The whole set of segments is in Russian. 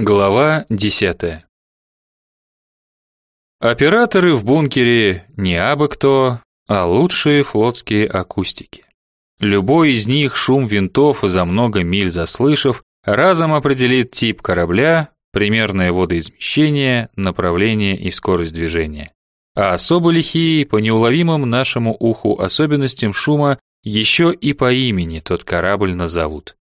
Глава 10. Операторы в бункере не абы кто, а лучшие флотские акустики. Любой из них шум винтов за много миль заслышав, разом определит тип корабля, примерное водоизмещение, направление и скорость движения. А особо лихие по неуловимым нашему уху особенностям шума еще и по имени тот корабль назовут.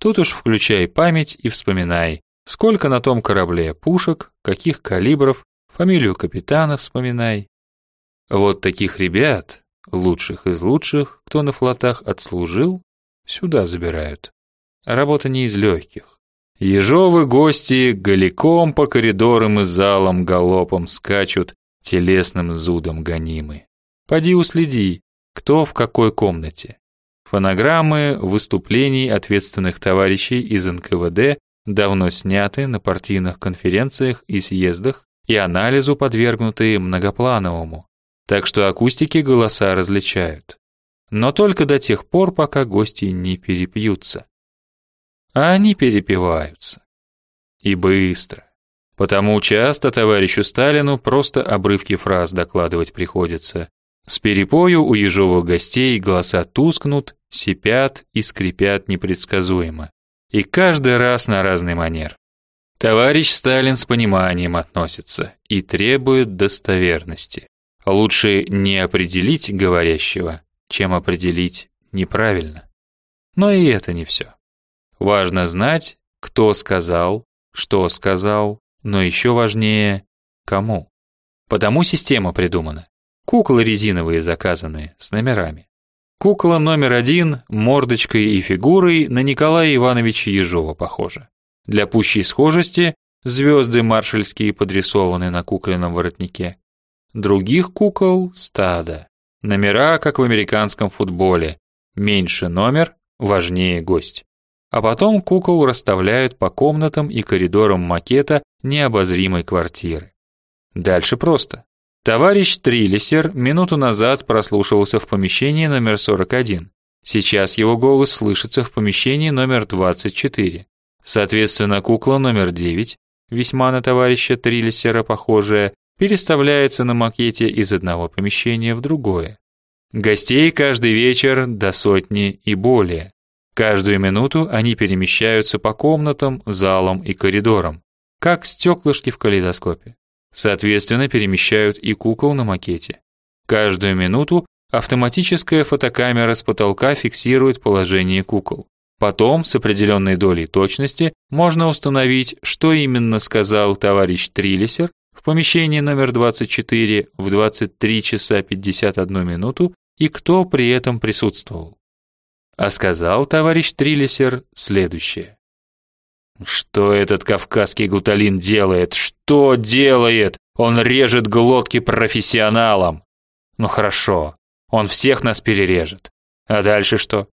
Тут уж включай память и вспоминай, Сколько на том корабле пушек, каких калибров, фамилию капитана вспоминай. Вот таких ребят, лучших из лучших, кто на флотах отслужил, сюда забирают. Работа не из легких. Ежовы гости голиком по коридорам и залам галопом скачут, телесным зудом гонимы. Поди уследи, кто в какой комнате. Фонограммы выступлений ответственных товарищей из НКВД давно сняты на партийных конференциях и съездах и анализу подвергнутые многоплановому, так что акустики голоса различают. Но только до тех пор, пока гости не перепьются. А они перепиваются. И быстро. Потому часто товарищу Сталину просто обрывки фраз докладывать приходится. С перепою у ежовых гостей голоса тускнут, сипят и скрипят непредсказуемо и каждый раз на разный манер. Товарищ Сталин с пониманием относится и требует достоверности. Лучше не определить говорящего, чем определить неправильно. Но и это не все. Важно знать, кто сказал, что сказал, но еще важнее, кому. Потому система придумана. Куклы резиновые заказанные, с номерами. Кукла номер один мордочкой и фигурой на Николая Ивановича Ежова похожа. Для пущей схожести звезды маршальские подрисованы на кукленном воротнике. Других кукол стадо. Номера, как в американском футболе. Меньше номер, важнее гость. А потом кукол расставляют по комнатам и коридорам макета необозримой квартиры. Дальше просто. Товарищ Трилисер минуту назад прослушивался в помещении номер 41. Сейчас его голос слышится в помещении номер 24. Соответственно, кукла номер 9, весьма на товарища Трилисера похожая, переставляется на макете из одного помещения в другое. Гостей каждый вечер до сотни и более. Каждую минуту они перемещаются по комнатам, залам и коридорам, как стеклышки в калейдоскопе. Соответственно, перемещают и кукол на макете. Каждую минуту автоматическая фотокамера с потолка фиксирует положение кукол. Потом с определенной долей точности можно установить, что именно сказал товарищ Трилисер в помещении номер 24 в 23 часа 51 минуту и кто при этом присутствовал. А сказал товарищ Трилисер следующее. Что этот кавказский гуталин делает? Что делает? Он режет глотки профессионалам. Ну хорошо, он всех нас перережет. А дальше что?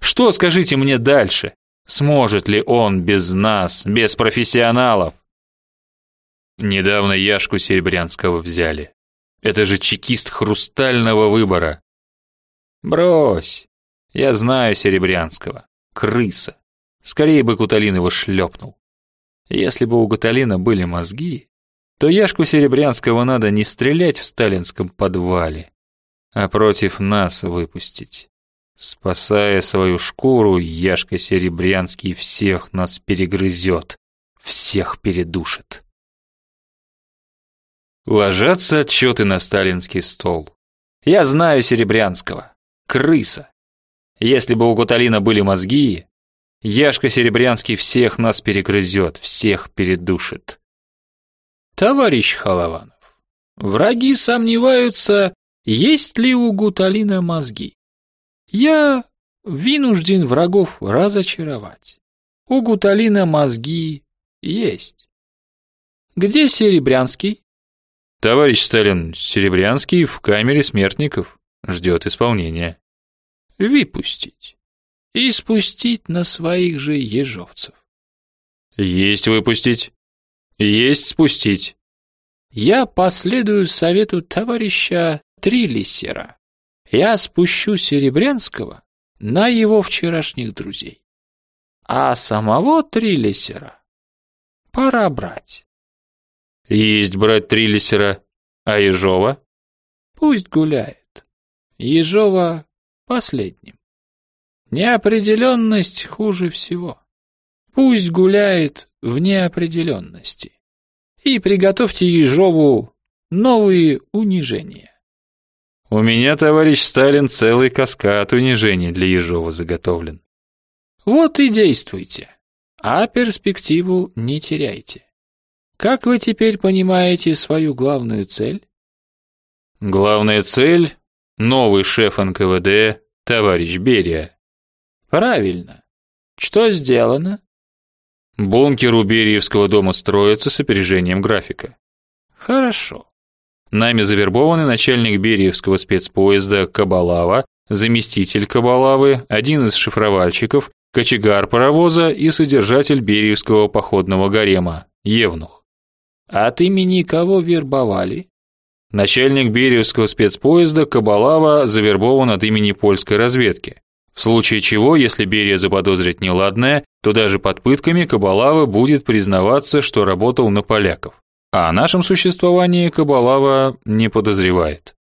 Что, скажите мне дальше? Сможет ли он без нас, без профессионалов? Недавно Яшку Серебрянского взяли. Это же чекист хрустального выбора. Брось. Я знаю Серебрянского. Крыса. Скорее бы Куталин его шлепнул. Если бы у Куталина были мозги, то Яшку Серебрянского надо не стрелять в сталинском подвале, а против нас выпустить. Спасая свою шкуру, Яшка Серебрянский всех нас перегрызет, всех передушит. Ложатся отчеты на сталинский стол. Я знаю Серебрянского. Крыса. Если бы у Куталина были мозги, Яшка Серебрянский всех нас перегрызет, всех передушит. Товарищ Халаванов, враги сомневаются, есть ли у Гуталина мозги. Я вынужден врагов разочаровать. У Гуталина мозги есть. Где Серебрянский? Товарищ Сталин, Серебрянский в камере смертников ждет исполнения. Выпустить и спустить на своих же ежовцев. Есть выпустить. Есть спустить. Я последую совету товарища Трилисера. Я спущу Серебрянского на его вчерашних друзей. А самого Трилисера Пора брать. Есть брать Триллисера, а Ежова? Пусть гуляет. Ежова последним. Неопределенность хуже всего. Пусть гуляет в неопределенности. И приготовьте Ежову новые унижения. У меня, товарищ Сталин, целый каскад унижений для Ежова заготовлен. Вот и действуйте, а перспективу не теряйте. Как вы теперь понимаете свою главную цель? Главная цель — новый шеф НКВД, товарищ Берия. Правильно. Что сделано? Бункер у Бериевского дома строится с опережением графика. Хорошо. Нами завербованы начальник Бериевского спецпоезда Кабалава, заместитель Кабалавы, один из шифровальщиков, кочегар паровоза и содержатель Бериевского походного гарема, Евнух. От имени кого вербовали? Начальник Бериевского спецпоезда Кабалава завербован от имени польской разведки. В случае чего, если Берия заподозрит неладное, то даже под пытками Кабалава будет признаваться, что работал на поляков. А о нашем существовании Кабалава не подозревает.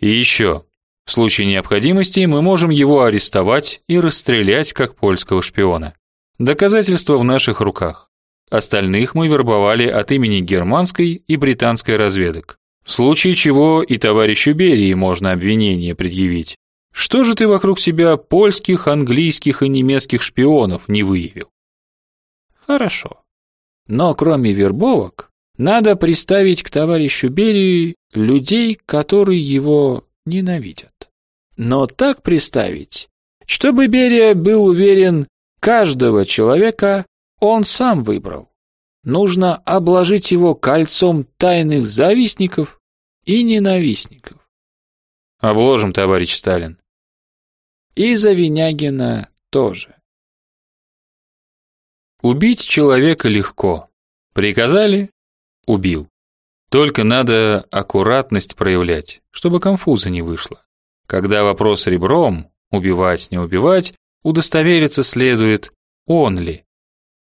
И еще, в случае необходимости мы можем его арестовать и расстрелять как польского шпиона. Доказательства в наших руках. Остальных мы вербовали от имени германской и британской разведок. В случае чего и товарищу Берии можно обвинение предъявить. Что же ты вокруг себя польских, английских и немецких шпионов не выявил? Хорошо. Но кроме вербовок, надо приставить к товарищу Берии людей, которые его ненавидят. Но так приставить, чтобы Берия был уверен, каждого человека он сам выбрал. Нужно обложить его кольцом тайных завистников и ненавистников. Обложим, товарищ Сталин. И за Винягина тоже. Убить человека легко. Приказали убил. Только надо аккуратность проявлять, чтобы конфуза не вышло. Когда вопрос ребром, убивать, не убивать, удостовериться следует, он ли.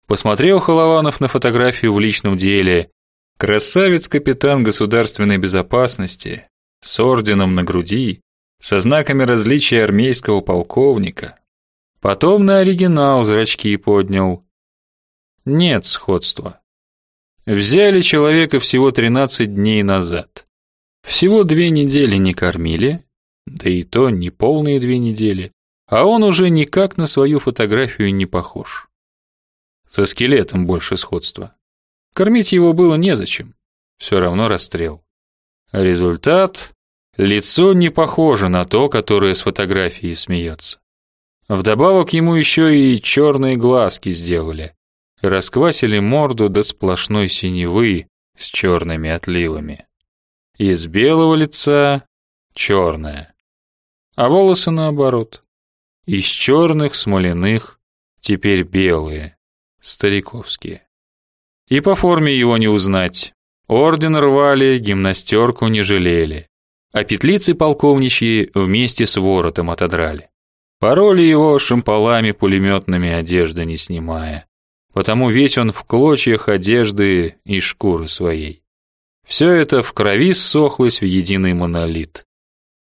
Посмотрел Холованов на фотографию в личном деле. Красавец-капитан государственной безопасности, с орденом на груди, со знаками различия армейского полковника. Потом на оригинал зрачки поднял. Нет сходства. Взяли человека всего 13 дней назад. Всего две недели не кормили, да и то не полные две недели, а он уже никак на свою фотографию не похож. Со скелетом больше сходства. Кормить его было незачем, все равно расстрел. Результат – лицо не похоже на то, которое с фотографии смеется. Вдобавок ему еще и черные глазки сделали, расквасили морду до сплошной синевы с черными отливами. Из белого лица черное, а волосы наоборот. Из черных смоляных теперь белые, стариковские. И по форме его не узнать. Орден рвали, гимнастерку не жалели, а петлицы полковничьи вместе с воротом отодрали. Пороли его шампалами пулеметными одежды не снимая потому ведь он в клочьях одежды и шкуры своей. Все это в крови ссохлось в единый монолит.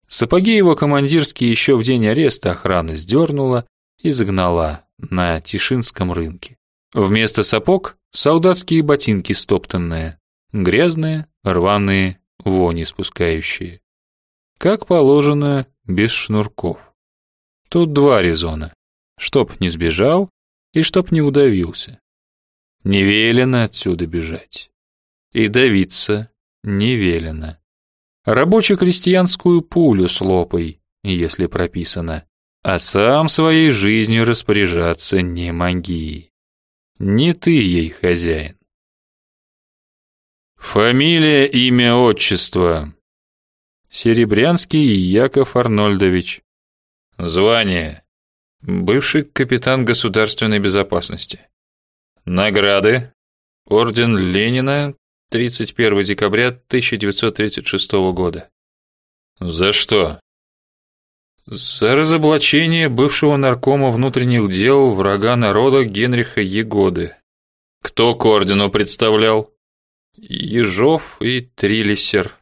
Сапоги его командирские еще в день ареста охраны сдернула и загнала на Тишинском рынке. Вместо сапог солдатские ботинки стоптанные, грязные, рваные, вони спускающие. Как положено, без шнурков. Тут два резона. Чтоб не сбежал, и чтоб не удавился. Не велено отсюда бежать. И давиться не велено. Рабоче-крестьянскую пулю слопай, если прописано, а сам своей жизнью распоряжаться не моги. Не ты ей хозяин. Фамилия, имя, отчество. Серебрянский Яков Арнольдович. Звание. Бывший капитан государственной безопасности. Награды. Орден Ленина 31 декабря 1936 года. За что? За разоблачение бывшего наркома внутренних дел врага народа Генриха Егоды. Кто к ордену представлял? Ежов и Трилисер.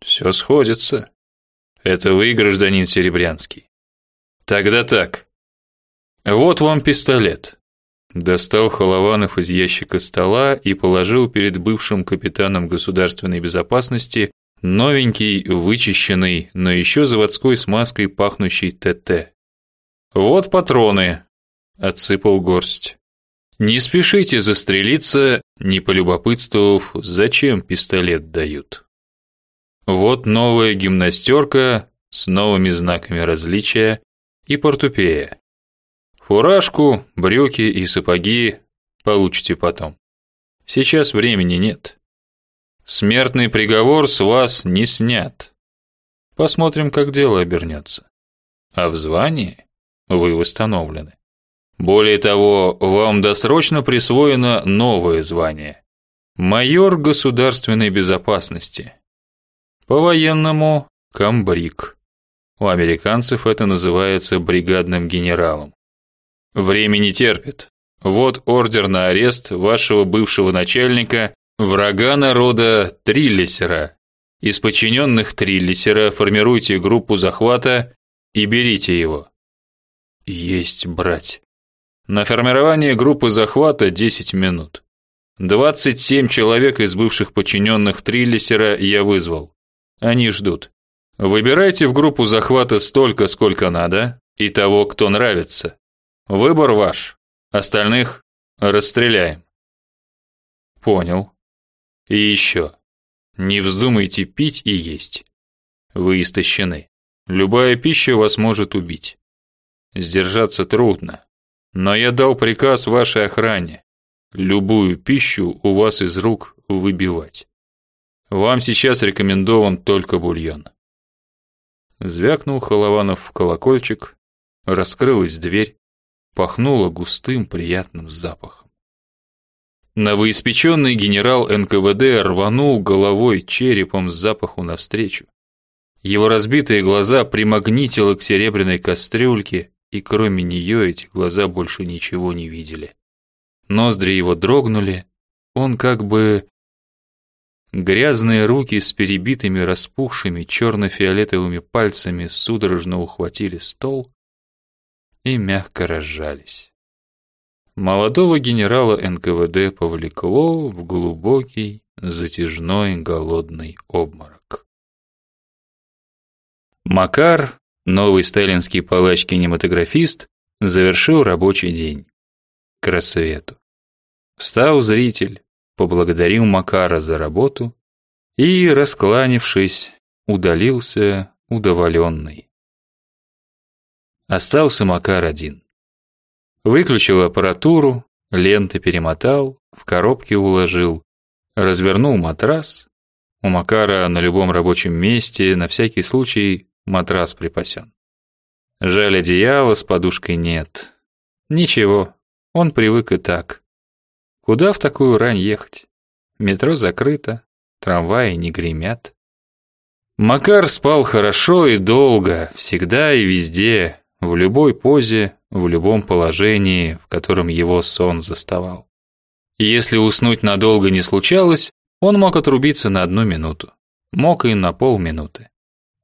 Все сходится. Это вы, гражданин Серебрянский. Тогда так. Вот вам пистолет. Достал Холованов из ящика стола и положил перед бывшим капитаном государственной безопасности новенький, вычищенный, но еще заводской смазкой пахнущий ТТ. Вот патроны. Отсыпал горсть. Не спешите застрелиться, не полюбопытствовав, зачем пистолет дают. Вот новая гимнастерка с новыми знаками различия и портупея. Фуражку, брюки и сапоги получите потом. Сейчас времени нет. Смертный приговор с вас не снят. Посмотрим, как дело обернется. А в звании вы восстановлены. Более того, вам досрочно присвоено новое звание майор государственной безопасности. По-военному комбриг. У американцев это называется бригадным генералом. Время не терпит. Вот ордер на арест вашего бывшего начальника, врага народа Триллисера. Из подчиненных Триллисера формируйте группу захвата и берите его. Есть брать. На формирование группы захвата 10 минут. 27 человек из бывших подчиненных Триллисера я вызвал. Они ждут. Выбирайте в группу захвата столько, сколько надо, и того, кто нравится. Выбор ваш. Остальных расстреляем. Понял. И еще. Не вздумайте пить и есть. Вы истощены. Любая пища вас может убить. Сдержаться трудно. Но я дал приказ вашей охране любую пищу у вас из рук выбивать. Вам сейчас рекомендован только бульон. Звякнул Холованов в колокольчик, раскрылась дверь, пахнуло густым приятным запахом. Новоиспеченный генерал НКВД рванул головой черепом с запаху навстречу. Его разбитые глаза примагнитило к серебряной кастрюльке, и кроме нее эти глаза больше ничего не видели. Ноздри его дрогнули, он как бы... Грязные руки с перебитыми распухшими черно-фиолетовыми пальцами судорожно ухватили стол и мягко разжались. Молодого генерала НКВД повлекло в глубокий, затяжной голодный обморок. Макар Новый сталинский палач-кинематографист завершил рабочий день. К рассвету. Встал зритель, поблагодарил Макара за работу и, раскланившись, удалился удоволенный. Остался Макар один. Выключил аппаратуру, ленты перемотал, в коробке уложил, развернул матрас. У Макара на любом рабочем месте на всякий случай Матрас припасен. Жаль, одеяла с подушкой нет. Ничего, он привык и так. Куда в такую рань ехать? Метро закрыто, трамваи не гремят. Макар спал хорошо и долго, всегда и везде, в любой позе, в любом положении, в котором его сон заставал. Если уснуть надолго не случалось, он мог отрубиться на одну минуту, мог и на полминуты.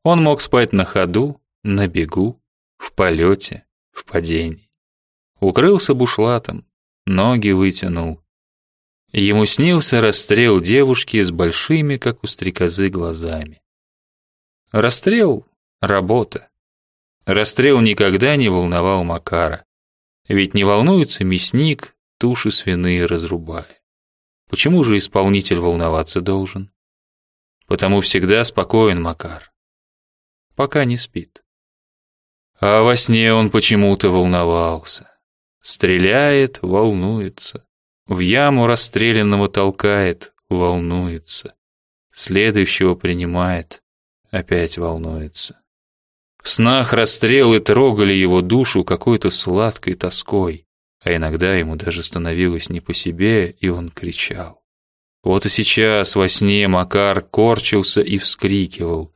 Он мог спать на ходу, на бегу, в полете, в падении. Укрылся бушлатом, ноги вытянул. Ему снился расстрел девушки с большими, как у стрекозы, глазами. Расстрел — работа. Расстрел никогда не волновал Макара. Ведь не волнуется мясник, туши свиные разрубая. Почему же исполнитель волноваться должен? Потому всегда спокоен Макар пока не спит. А во сне он почему-то волновался. Стреляет, волнуется. В яму расстрелянного толкает, волнуется. Следующего принимает, опять волнуется. В снах расстрелы трогали его душу какой-то сладкой тоской, а иногда ему даже становилось не по себе, и он кричал. Вот и сейчас во сне Макар корчился и вскрикивал,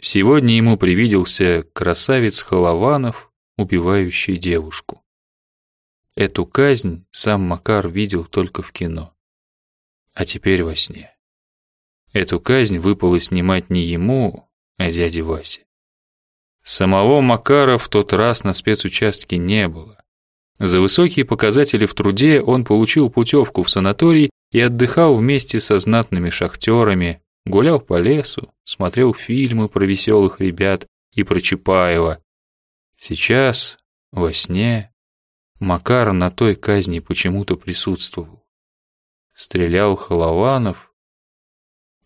Сегодня ему привиделся красавец Холованов, убивающий девушку. Эту казнь сам Макар видел только в кино. А теперь во сне. Эту казнь выпало снимать не ему, а дяде Васе. Самого Макара в тот раз на спецучастке не было. За высокие показатели в труде он получил путевку в санаторий и отдыхал вместе со знатными шахтерами, гулял по лесу, смотрел фильмы про веселых ребят и про Чапаева. Сейчас, во сне, Макар на той казни почему-то присутствовал. Стрелял Холованов,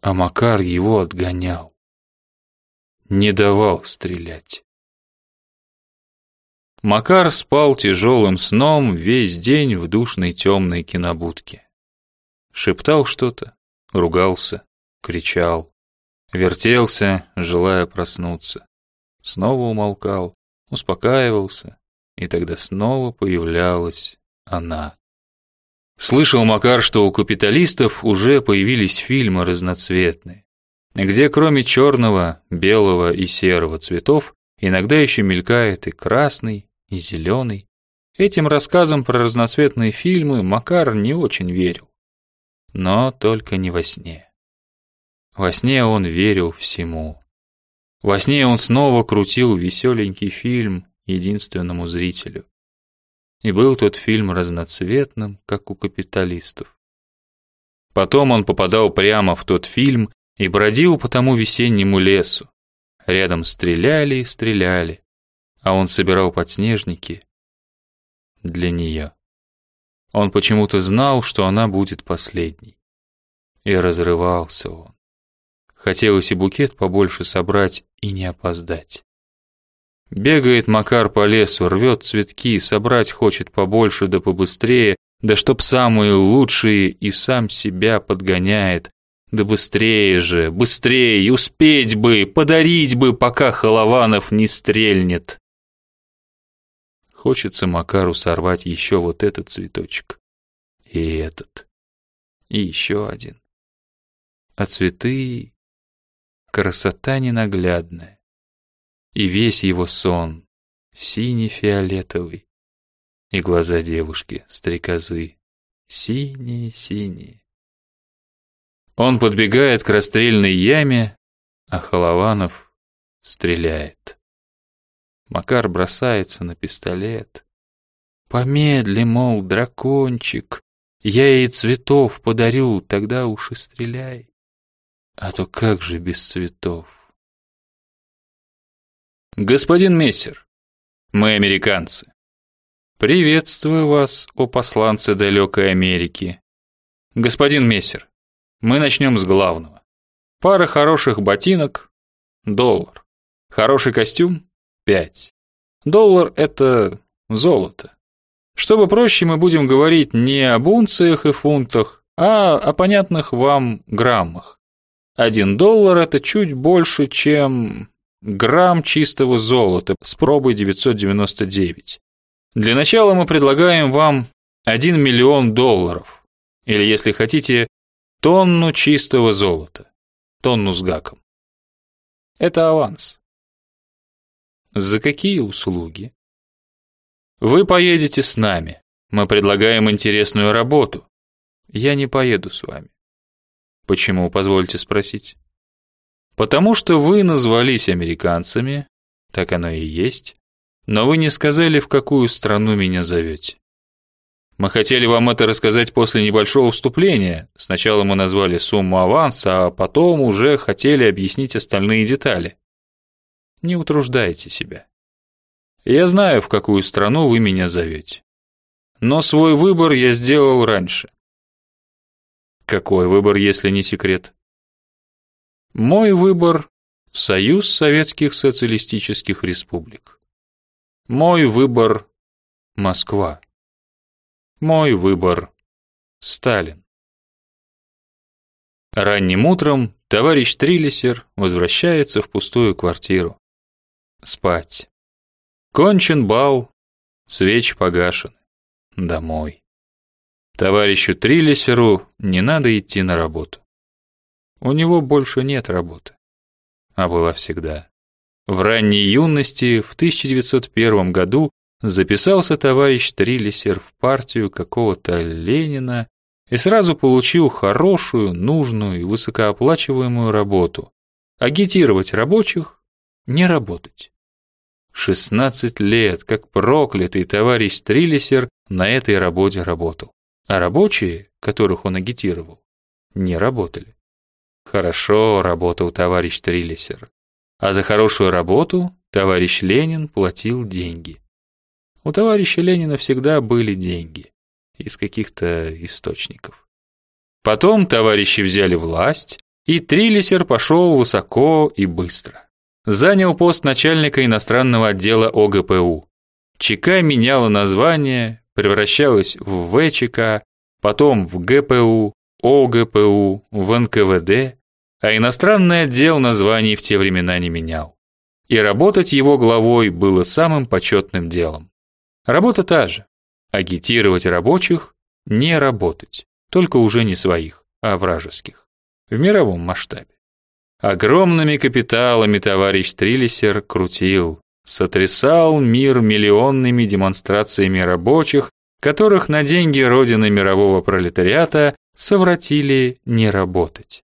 а Макар его отгонял. Не давал стрелять. Макар спал тяжелым сном весь день в душной темной кинобудке. Шептал что-то, ругался, кричал, вертелся, желая проснуться. Снова умолкал, успокаивался, и тогда снова появлялась она. Слышал Макар, что у капиталистов уже появились фильмы разноцветные, где кроме черного, белого и серого цветов иногда еще мелькает и красный, и зеленый. Этим рассказам про разноцветные фильмы Макар не очень верил. Но только не во сне. Во сне он верил всему. Во сне он снова крутил веселенький фильм единственному зрителю. И был тот фильм разноцветным, как у капиталистов. Потом он попадал прямо в тот фильм и бродил по тому весеннему лесу. Рядом стреляли и стреляли, а он собирал подснежники для нее. Он почему-то знал, что она будет последней. И разрывался он. Хотелось и букет побольше собрать и не опоздать. Бегает Макар по лесу, рвет цветки, собрать хочет побольше да побыстрее, да чтоб самые лучшие и сам себя подгоняет. Да быстрее же, быстрее, успеть бы, подарить бы, пока Холованов не стрельнет. Хочется Макару сорвать еще вот этот цветочек. И этот. И еще один. А цветы... Красота ненаглядная и весь его сон, синий-фиолетовый, и глаза девушки, стрекозы, синие-синие. Он подбегает к расстрельной яме, а Холованов стреляет. Макар бросается на пистолет. Помедли, мол, дракончик, я ей цветов подарю, тогда уж и стреляй. А то как же без цветов? Господин Мессер, мы американцы. Приветствую вас, о посланцы далекой Америки. Господин Мессер, мы начнем с главного. Пара хороших ботинок – доллар. Хороший костюм – пять. Доллар – это золото. Чтобы проще, мы будем говорить не об унциях и фунтах, а о понятных вам граммах. Один доллар – это чуть больше, чем грамм чистого золота с пробой 999. Для начала мы предлагаем вам 1 миллион долларов, или, если хотите, тонну чистого золота, тонну с гаком. Это аванс. За какие услуги? Вы поедете с нами. Мы предлагаем интересную работу. Я не поеду с вами. Почему, позвольте спросить? Потому что вы назвались американцами, так оно и есть, но вы не сказали, в какую страну меня зовете. Мы хотели вам это рассказать после небольшого вступления. Сначала мы назвали сумму аванса, а потом уже хотели объяснить остальные детали. Не утруждайте себя. Я знаю, в какую страну вы меня зовете. Но свой выбор я сделал раньше. Какой выбор, если не секрет? Мой выбор – Союз Советских Социалистических Республик. Мой выбор – Москва. Мой выбор – Сталин. Ранним утром товарищ Триллисер возвращается в пустую квартиру. Спать. Кончен бал, свечи погашены. Домой. Товарищу Триллисеру не надо идти на работу. У него больше нет работы. А была всегда. В ранней юности, в 1901 году, записался товарищ Трилисер в партию какого-то Ленина и сразу получил хорошую, нужную и высокооплачиваемую работу. Агитировать рабочих, не работать. 16 лет, как проклятый товарищ Трилисер на этой работе работал. А рабочие, которых он агитировал, не работали. Хорошо работал товарищ Трилисер. А за хорошую работу товарищ Ленин платил деньги. У товарища Ленина всегда были деньги из каких-то источников. Потом товарищи взяли власть, и Трилисер пошел высоко и быстро. Занял пост начальника иностранного отдела ОГПУ. ЧК меняла название, превращалась в ВЧК, потом в ГПУ, ОГПУ, в НКВД, а иностранный отдел названий в те времена не менял. И работать его главой было самым почетным делом. Работа та же агитировать рабочих не работать, только уже не своих, а вражеских, в мировом масштабе. Огромными капиталами товарищ Трилисер крутил, сотрясал мир миллионными демонстрациями рабочих, которых на деньги родины мирового пролетариата совратили не работать.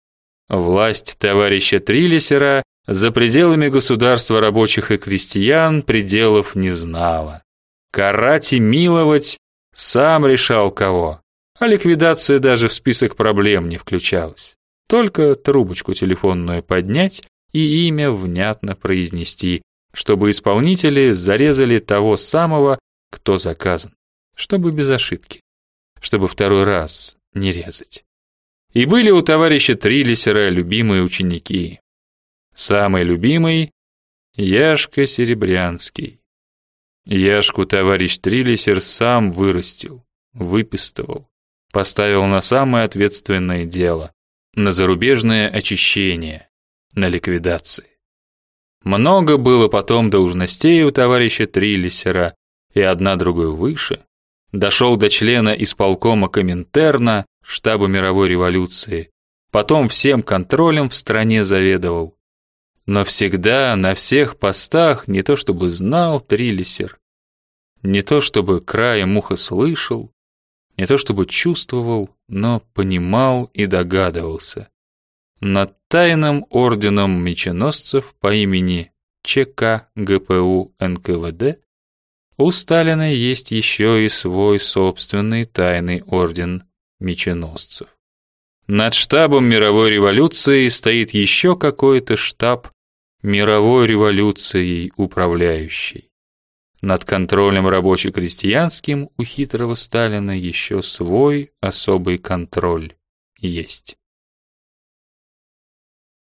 Власть товарища Трилисера за пределами государства рабочих и крестьян пределов не знала. Карать и миловать сам решал кого, а ликвидация даже в список проблем не включалась. Только трубочку телефонную поднять и имя внятно произнести, чтобы исполнители зарезали того самого, кто заказан, чтобы без ошибки, чтобы второй раз не резать. И были у товарища Трилисера любимые ученики. Самый любимый — Яшка Серебрянский. Яшку товарищ Трилисер сам вырастил, выпистывал, поставил на самое ответственное дело, на зарубежное очищение, на ликвидации. Много было потом должностей у товарища Трилисера, и одна другой выше. Дошел до члена исполкома Коминтерна, штаба мировой революции, потом всем контролем в стране заведовал, но всегда на всех постах не то чтобы знал Трилисер, не то чтобы краем уха слышал, не то чтобы чувствовал, но понимал и догадывался. Над тайным орденом меченосцев по имени ЧК ГПУ НКВД у Сталина есть еще и свой собственный тайный орден меченосцев. Над штабом мировой революции стоит еще какой-то штаб мировой революцией управляющий. Над контролем рабоче-крестьянским у хитрого Сталина еще свой особый контроль есть.